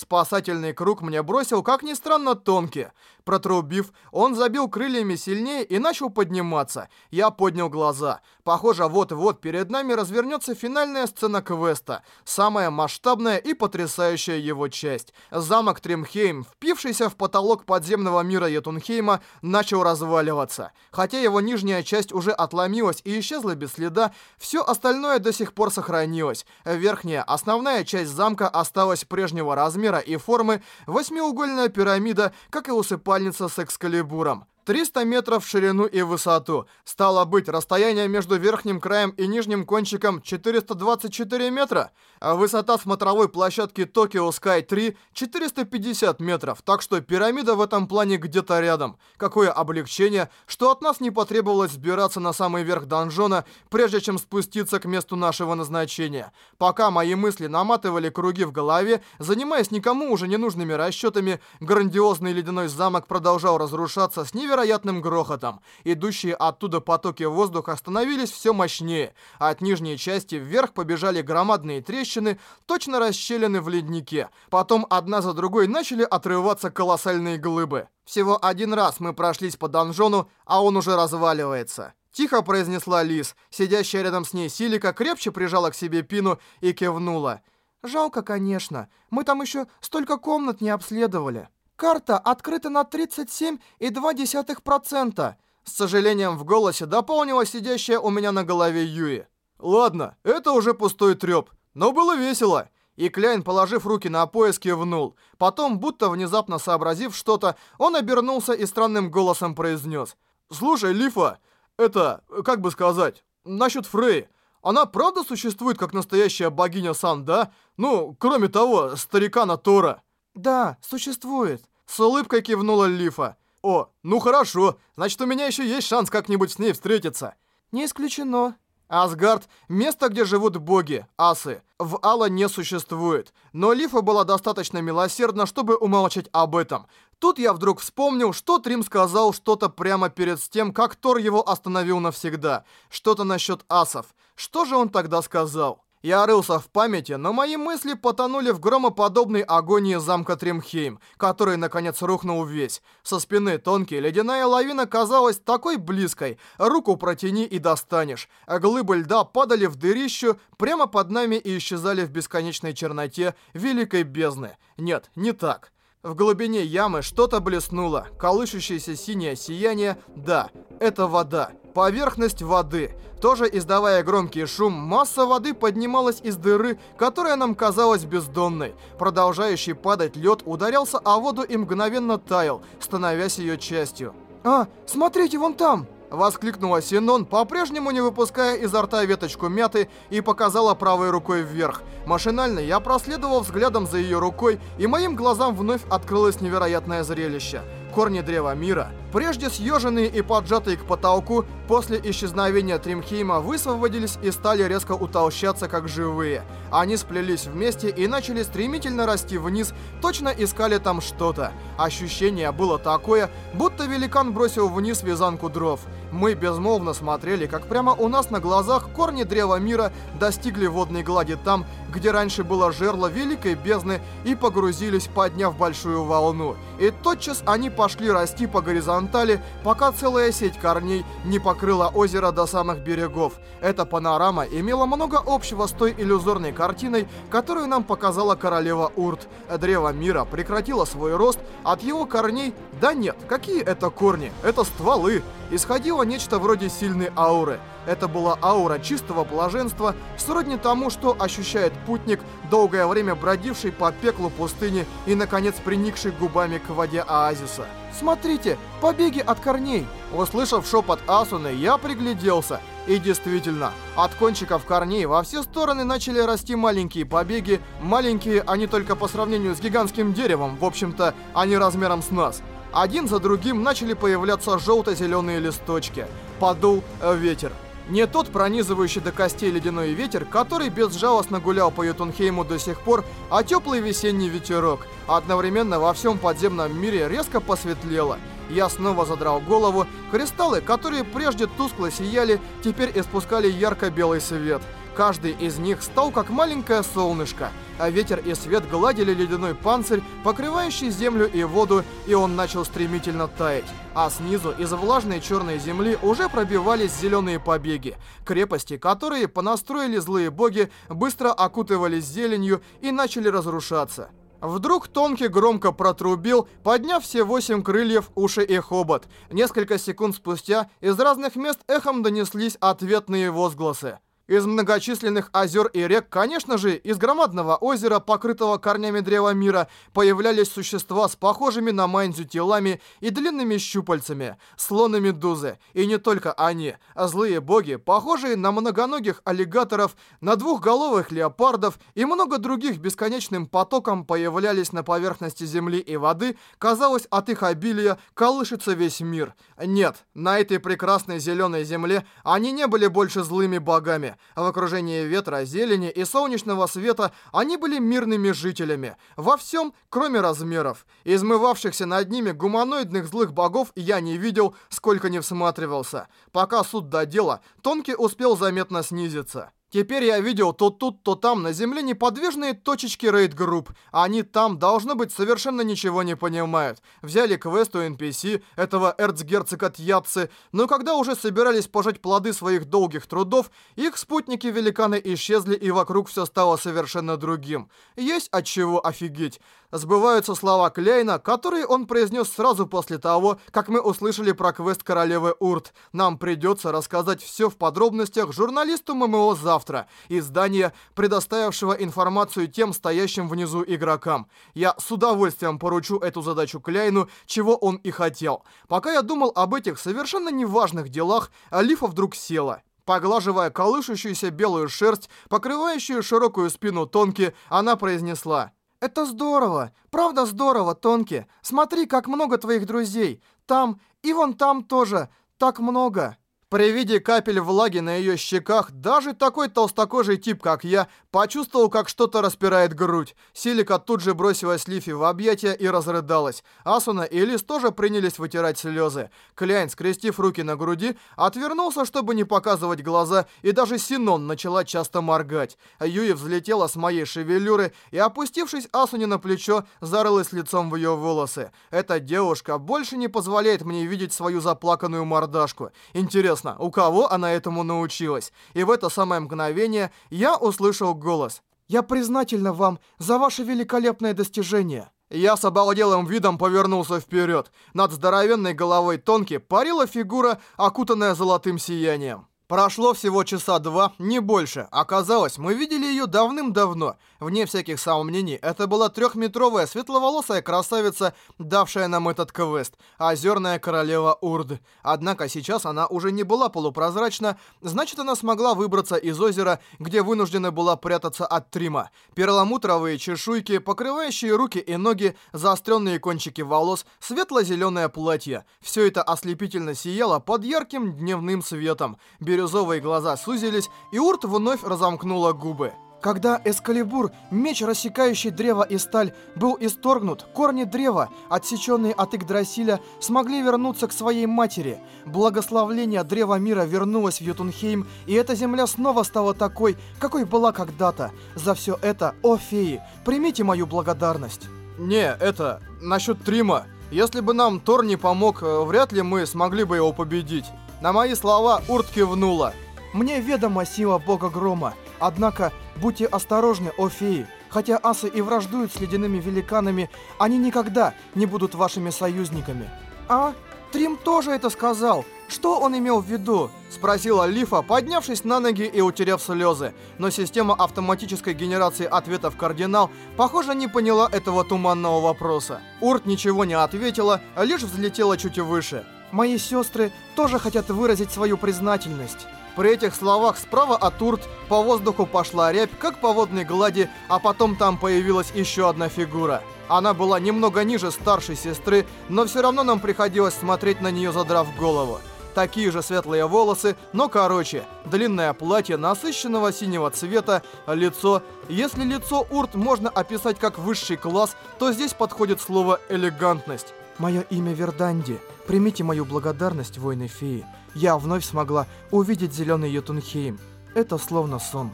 Спасательный круг мне бросил, как ни странно, тонкий. Протрубив, он забил крыльями сильнее и начал подниматься. Я поднял глаза. Похоже, вот-вот перед нами развернется финальная сцена квеста. Самая масштабная и потрясающая его часть. Замок Тримхейм, впившийся в потолок подземного мира Йетунхейма, начал разваливаться. Хотя его нижняя часть уже отломилась и исчезла без следа, все остальное до сих пор сохранилось. Верхняя, основная часть замка осталась прежнего размера и формы, восьмиугольная пирамида, как и усыпальница с экскалибуром. 300 метров в ширину и высоту. Стало быть, расстояние между верхним краем и нижним кончиком 424 метра, а высота смотровой площадки Tokyo Sky 3 450 метров, так что пирамида в этом плане где-то рядом. Какое облегчение, что от нас не потребовалось сбираться на самый верх донжона, прежде чем спуститься к месту нашего назначения. Пока мои мысли наматывали круги в голове, занимаясь никому уже ненужными расчетами, грандиозный ледяной замок продолжал разрушаться с невероятным невероятным грохотом. Идущие оттуда потоки воздуха становились все мощнее. От нижней части вверх побежали громадные трещины, точно расщелины в леднике. Потом одна за другой начали отрываться колоссальные глыбы. Всего один раз мы прошлись по донжону, а он уже разваливается. Тихо произнесла Лис. Сидящая рядом с ней Силика крепче прижала к себе Пину и кивнула. «Жалко, конечно. Мы там еще столько комнат не обследовали». Карта открыта на 37,2%. С сожалением в голосе дополнила сидящая у меня на голове Юи. Ладно, это уже пустой трёп, но было весело. И Кляйн, положив руки на пояс, кивнул. Потом, будто внезапно сообразив что-то, он обернулся и странным голосом произнес. «Слушай, Лифа, это, как бы сказать, насчет Фрей. Она правда существует как настоящая богиня Сан, да? Ну, кроме того, старикана Тора». «Да, существует». С улыбкой кивнула Лифа. «О, ну хорошо, значит у меня еще есть шанс как-нибудь с ней встретиться». «Не исключено». Асгард — место, где живут боги, асы. В Алла не существует. Но Лифа была достаточно милосердна, чтобы умолчать об этом. Тут я вдруг вспомнил, что Трим сказал что-то прямо перед тем, как Тор его остановил навсегда. Что-то насчет асов. Что же он тогда сказал? Я рылся в памяти, но мои мысли потонули в громоподобной агонии замка Тримхейм, который, наконец, рухнул весь. Со спины тонкий ледяная лавина казалась такой близкой. Руку протяни и достанешь. Глыбы льда падали в дырищу прямо под нами и исчезали в бесконечной черноте великой бездны. Нет, не так. В глубине ямы что-то блеснуло. Колышущееся синее сияние. Да, это вода. Поверхность воды. Тоже издавая громкий шум, масса воды поднималась из дыры, которая нам казалась бездонной. Продолжающий падать лед ударялся о воду и мгновенно таял, становясь ее частью. «А, смотрите, вон там!» Воскликнула Синон, по-прежнему не выпуская изо рта веточку мяты и показала правой рукой вверх. Машинально я проследовал взглядом за ее рукой, и моим глазам вновь открылось невероятное зрелище корни древа мира, прежде съеженные и поджатые к потолку, после исчезновения Тримхейма высвободились и стали резко утолщаться как живые. Они сплелись вместе и начали стремительно расти вниз, точно искали там что-то. Ощущение было такое, будто великан бросил вниз вязанку дров. Мы безмолвно смотрели, как прямо у нас на глазах корни древа мира достигли водной глади там, где раньше было жерло великой бездны, и погрузились, подняв большую волну. И тотчас они пошли расти по горизонтали, пока целая сеть корней не покрыла озеро до самых берегов. Эта панорама имела много общего с той иллюзорной картиной, которую нам показала королева Урт. Древо мира прекратило свой рост, от его корней... Да нет, какие это корни? Это стволы. Исходило нечто вроде сильной ауры. Это была аура чистого блаженства, сродни тому, что ощущает путник, долгое время бродивший по пеклу пустыни и, наконец, приникший губами к воде оазиса. «Смотрите, побеги от корней!» Услышав шепот Асуны, я пригляделся. И действительно, от кончиков корней во все стороны начали расти маленькие побеги. Маленькие они только по сравнению с гигантским деревом, в общем-то, они размером с нас. Один за другим начали появляться желто-зеленые листочки. Подул ветер. Не тот пронизывающий до костей ледяной ветер, который безжалостно гулял по Ютунхейму до сих пор, а теплый весенний ветерок. Одновременно во всем подземном мире резко посветлело. Я снова задрал голову. Кристаллы, которые прежде тускло сияли, теперь испускали ярко-белый свет. Каждый из них стал как маленькое солнышко, а ветер и свет гладили ледяной панцирь, покрывающий землю и воду, и он начал стремительно таять. А снизу из влажной черной земли уже пробивались зеленые побеги. Крепости, которые понастроили злые боги, быстро окутывались зеленью и начали разрушаться. Вдруг Тонкий громко протрубил, подняв все восемь крыльев, уши и хобот. Несколько секунд спустя из разных мест эхом донеслись ответные возгласы. Из многочисленных озер и рек, конечно же, из громадного озера, покрытого корнями древа мира, появлялись существа с похожими на Майнзю телами и длинными щупальцами, слоны-медузы. И не только они, а злые боги, похожие на многоногих аллигаторов, на двухголовых леопардов и много других бесконечным потоком появлялись на поверхности земли и воды, казалось, от их обилия колышется весь мир. Нет, на этой прекрасной зеленой земле они не были больше злыми богами, в окружении ветра, зелени и солнечного света они были мирными жителями. Во всем, кроме размеров. Измывавшихся над ними гуманоидных злых богов я не видел, сколько не всматривался. Пока суд до дела, Тонкий успел заметно снизиться. Теперь я видел то тут, то там на земле неподвижные точечки рейд-групп. Они там, должно быть, совершенно ничего не понимают. Взяли квест у NPC, этого эрцгерцога Тьяпсы, но когда уже собирались пожать плоды своих долгих трудов, их спутники-великаны исчезли и вокруг все стало совершенно другим. Есть от чего офигеть сбываются слова Клейна, которые он произнес сразу после того, как мы услышали про квест королевы Урт. Нам придется рассказать все в подробностях журналисту ММО завтра, издания, предоставившего информацию тем стоящим внизу игрокам. Я с удовольствием поручу эту задачу Кляйну, чего он и хотел. Пока я думал об этих совершенно неважных делах, Алифа вдруг села. Поглаживая колышущуюся белую шерсть, покрывающую широкую спину Тонки, она произнесла «Это здорово! Правда здорово, Тонки! Смотри, как много твоих друзей! Там и вон там тоже! Так много!» При виде капель влаги на ее щеках, даже такой толстокожий тип, как я, почувствовал, как что-то распирает грудь. Силика тут же бросилась Лифи в объятия и разрыдалась. Асуна и Лис тоже принялись вытирать слезы. Кляйн, скрестив руки на груди, отвернулся, чтобы не показывать глаза, и даже Синон начала часто моргать. Юи взлетела с моей шевелюры и, опустившись Асуне на плечо, зарылась лицом в ее волосы. Эта девушка больше не позволяет мне видеть свою заплаканную мордашку. Интересно, Интересно, у кого она этому научилась? И в это самое мгновение я услышал голос. «Я признательна вам за ваше великолепное достижение». Я с обалделым видом повернулся вперед. Над здоровенной головой Тонки парила фигура, окутанная золотым сиянием. Прошло всего часа два, не больше. Оказалось, мы видели ее давным-давно. Вне всяких сомнений, это была трехметровая светловолосая красавица, давшая нам этот квест. Озерная королева Урд. Однако сейчас она уже не была полупрозрачна, значит она смогла выбраться из озера, где вынуждена была прятаться от Трима. Перламутровые чешуйки, покрывающие руки и ноги, заостренные кончики волос, светло-зеленое платье. Все это ослепительно сияло под ярким дневным светом бирюзовые глаза сузились, и Урт вновь разомкнула губы. Когда Эскалибур, меч, рассекающий древо и сталь, был исторгнут, корни древа, отсеченные от Игдрасиля, смогли вернуться к своей матери. Благословление древа мира вернулось в Ютунхейм, и эта земля снова стала такой, какой была когда-то. За все это, о феи, примите мою благодарность. Не, это, насчет Трима. Если бы нам Тор не помог, э, вряд ли мы смогли бы его победить. На мои слова Урт кивнула. «Мне ведома сила бога грома, однако будьте осторожны, о феи. Хотя асы и враждуют с ледяными великанами, они никогда не будут вашими союзниками». «А? Трим тоже это сказал. Что он имел в виду?» Спросила Лифа, поднявшись на ноги и утерев слезы. Но система автоматической генерации ответов «Кардинал» похоже не поняла этого туманного вопроса. Урт ничего не ответила, лишь взлетела чуть выше. Мои сестры тоже хотят выразить свою признательность. При этих словах справа от Урт по воздуху пошла рябь, как по водной глади, а потом там появилась еще одна фигура. Она была немного ниже старшей сестры, но все равно нам приходилось смотреть на нее, задрав голову. Такие же светлые волосы, но короче. Длинное платье насыщенного синего цвета, лицо. Если лицо Урт можно описать как высший класс, то здесь подходит слово «элегантность». Мое имя Верданди. Примите мою благодарность, воины феи. Я вновь смогла увидеть зеленый Йотунхейм. Это словно сон.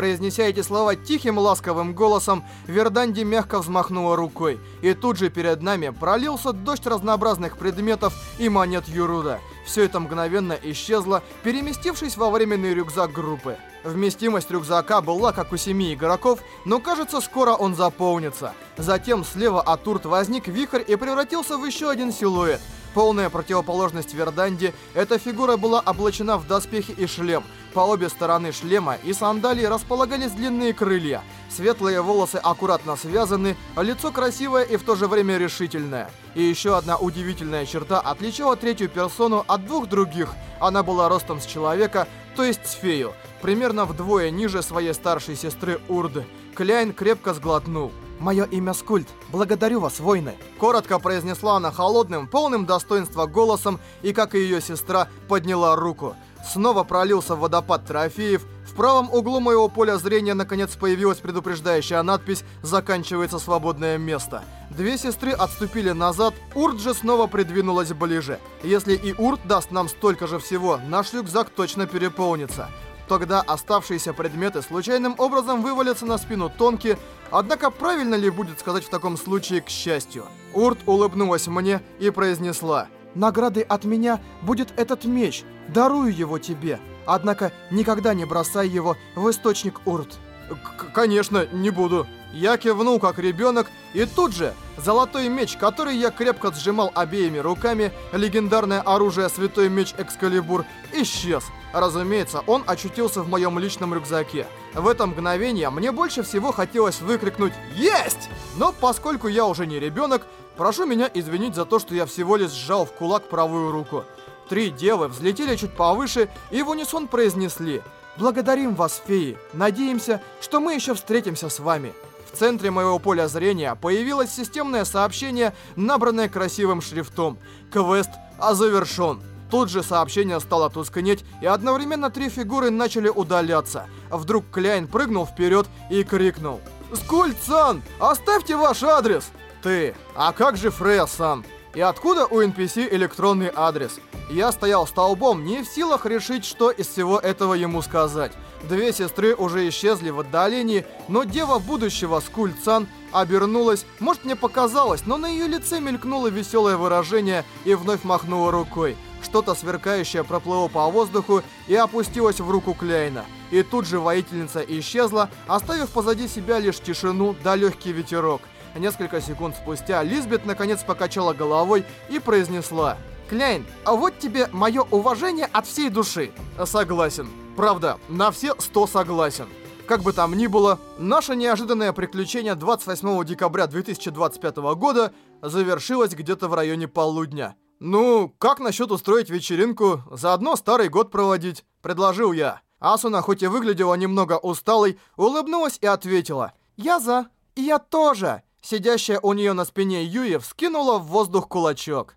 Произнеся эти слова тихим ласковым голосом, Верданди мягко взмахнула рукой. И тут же перед нами пролился дождь разнообразных предметов и монет Юруда. Все это мгновенно исчезло, переместившись во временный рюкзак группы. Вместимость рюкзака была как у семи игроков, но кажется, скоро он заполнится. Затем слева от Урт возник вихрь и превратился в еще один силуэт. Полная противоположность Верданди, эта фигура была облачена в доспехи и шлем. По обе стороны шлема и сандалии располагались длинные крылья. Светлые волосы аккуратно связаны, лицо красивое и в то же время решительное. И еще одна удивительная черта отличала третью персону от двух других. Она была ростом с человека, то есть с фею, примерно вдвое ниже своей старшей сестры Урды. Кляйн крепко сглотнул. «Мое имя Скульт. Благодарю вас, воины!» Коротко произнесла она холодным, полным достоинства голосом и, как и ее сестра, подняла руку. Снова пролился водопад трофеев. В правом углу моего поля зрения наконец появилась предупреждающая надпись «Заканчивается свободное место». Две сестры отступили назад, Урт же снова придвинулась ближе. Если и Урт даст нам столько же всего, наш рюкзак точно переполнится. Тогда оставшиеся предметы случайным образом вывалятся на спину Тонки, однако правильно ли будет сказать в таком случае «к счастью»? Урт улыбнулась мне и произнесла «Наградой от меня будет этот меч, дарую его тебе, однако никогда не бросай его в источник Урт». К «Конечно, не буду». Я кивнул как ребенок, и тут же золотой меч, который я крепко сжимал обеими руками, легендарное оружие Святой Меч Экскалибур, исчез. Разумеется, он очутился в моем личном рюкзаке. В это мгновение мне больше всего хотелось выкрикнуть «Есть!», но поскольку я уже не ребенок, прошу меня извинить за то, что я всего лишь сжал в кулак правую руку. Три девы взлетели чуть повыше и в унисон произнесли «Благодарим вас, феи. Надеемся, что мы еще встретимся с вами». В центре моего поля зрения появилось системное сообщение, набранное красивым шрифтом. Квест завершен. Тут же сообщение стало тускнеть, и одновременно три фигуры начали удаляться. Вдруг Кляйн прыгнул вперед и крикнул. «Скульт-сан, оставьте ваш адрес!» «Ты, а как же Фрея-сан?» И откуда у NPC электронный адрес? Я стоял столбом, не в силах решить, что из всего этого ему сказать. Две сестры уже исчезли в отдалении, но дева будущего Скульцан обернулась, может мне показалось, но на ее лице мелькнуло веселое выражение и вновь махнула рукой. Что-то сверкающее проплыло по воздуху и опустилось в руку Кляйна. И тут же воительница исчезла, оставив позади себя лишь тишину да легкий ветерок. Несколько секунд спустя Лизбет наконец покачала головой и произнесла «Кляйн, а вот тебе мое уважение от всей души». Согласен. Правда, на все 100 согласен. Как бы там ни было, наше неожиданное приключение 28 декабря 2025 года завершилось где-то в районе полудня. «Ну, как насчет устроить вечеринку, заодно старый год проводить?» – предложил я. Асуна, хоть и выглядела немного усталой, улыбнулась и ответила. «Я за. И я тоже!» Сидящая у нее на спине Юи вскинула в воздух кулачок.